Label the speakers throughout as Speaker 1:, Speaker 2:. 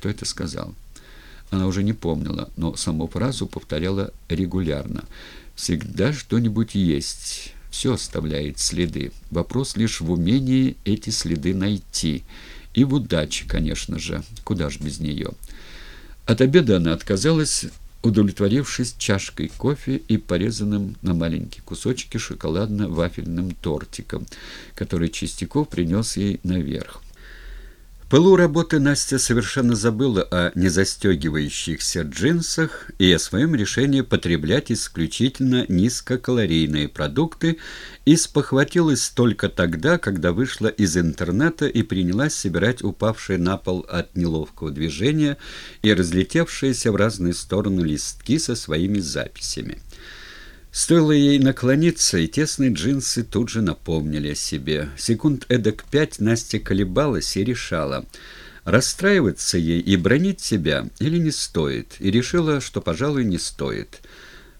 Speaker 1: Кто это сказал? Она уже не помнила, но саму фразу повторяла регулярно. «Всегда что-нибудь есть. Все оставляет следы. Вопрос лишь в умении эти следы найти. И в удаче, конечно же. Куда ж без нее?» От обеда она отказалась, удовлетворившись чашкой кофе и порезанным на маленькие кусочки шоколадно-вафельным тортиком, который Чистяков принес ей наверх пылу работы Настя совершенно забыла о незастегивающихся джинсах и о своем решении потреблять исключительно низкокалорийные продукты и спохватилась только тогда, когда вышла из интернета и принялась собирать упавшие на пол от неловкого движения и разлетевшиеся в разные стороны листки со своими записями. Стоило ей наклониться, и тесные джинсы тут же напомнили о себе. Секунд эдак пять Настя колебалась и решала, расстраиваться ей и бронить себя или не стоит, и решила, что, пожалуй, не стоит,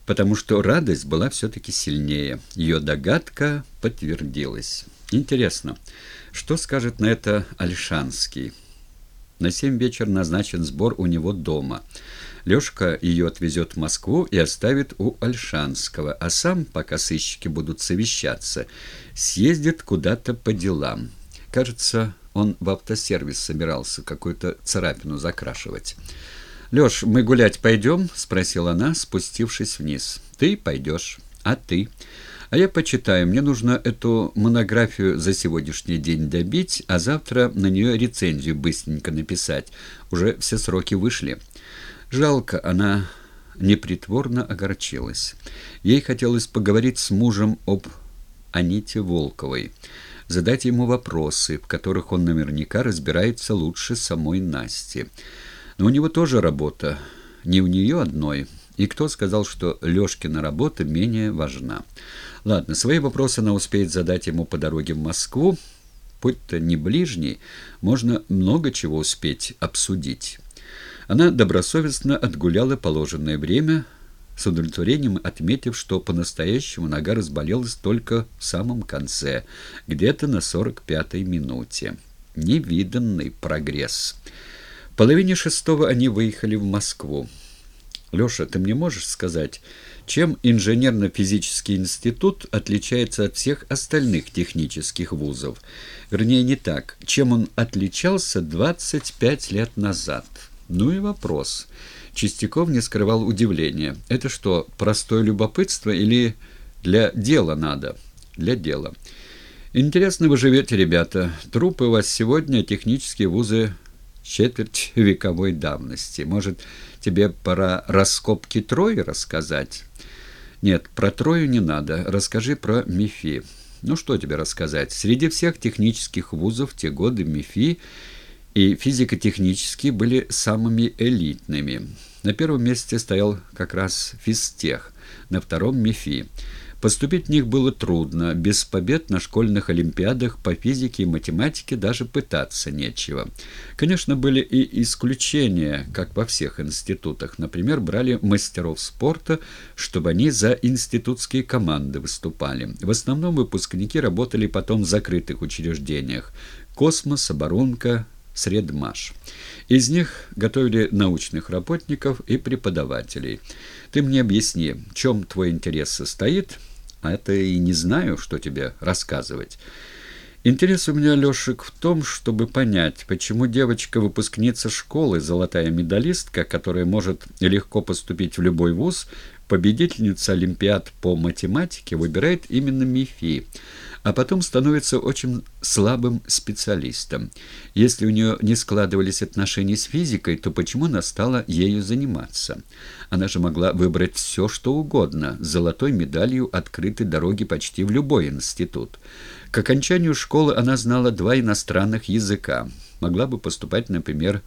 Speaker 1: потому что радость была все-таки сильнее. Ее догадка подтвердилась. Интересно, что скажет на это Альшанский? На семь вечер назначен сбор у него дома — Лёшка ее отвезет в Москву и оставит у Альшанского, а сам, пока сыщики будут совещаться, съездит куда-то по делам. Кажется, он в автосервис собирался какую-то царапину закрашивать. «Лёш, мы гулять пойдем?» — спросила она, спустившись вниз. «Ты пойдешь, а ты?» «А я почитаю. Мне нужно эту монографию за сегодняшний день добить, а завтра на нее рецензию быстренько написать. Уже все сроки вышли». Жалко, она непритворно огорчилась. Ей хотелось поговорить с мужем об Аните Волковой, задать ему вопросы, в которых он наверняка разбирается лучше самой Насти. Но у него тоже работа, не у нее одной. И кто сказал, что Лешкина работа менее важна? Ладно, свои вопросы она успеет задать ему по дороге в Москву. Путь-то не ближний, можно много чего успеть обсудить. Она добросовестно отгуляла положенное время, с удовлетворением отметив, что по-настоящему нога разболелась только в самом конце, где-то на сорок пятой минуте. Невиданный прогресс. В половине шестого они выехали в Москву. «Леша, ты мне можешь сказать, чем инженерно-физический институт отличается от всех остальных технических вузов? Вернее, не так. Чем он отличался 25 лет назад?» Ну и вопрос. Чистяков не скрывал удивления. Это что, простое любопытство или для дела надо? Для дела. Интересно вы живете, ребята. Трупы у вас сегодня, технические вузы четверть вековой давности. Может, тебе пора раскопки Трои рассказать? Нет, про Трою не надо. Расскажи про МИФИ. Ну, что тебе рассказать? Среди всех технических вузов те годы МИФИ и физико-технические были самыми элитными. На первом месте стоял как раз физтех, на втором – МИФИ. Поступить в них было трудно, без побед на школьных олимпиадах по физике и математике даже пытаться нечего. Конечно, были и исключения, как во всех институтах. Например, брали мастеров спорта, чтобы они за институтские команды выступали. В основном выпускники работали потом в закрытых учреждениях – космос, оборонка, средмаш. Из них готовили научных работников и преподавателей. Ты мне объясни, в чем твой интерес состоит, а это и не знаю, что тебе рассказывать. Интерес у меня, Лешек, в том, чтобы понять, почему девочка-выпускница школы, золотая медалистка, которая может легко поступить в любой вуз, победительница Олимпиад по математике, выбирает именно МИФИ – а потом становится очень слабым специалистом. Если у нее не складывались отношения с физикой, то почему она стала ею заниматься? Она же могла выбрать все, что угодно, с золотой медалью открыты дороги почти в любой институт. К окончанию школы она знала два иностранных языка. Могла бы поступать, например,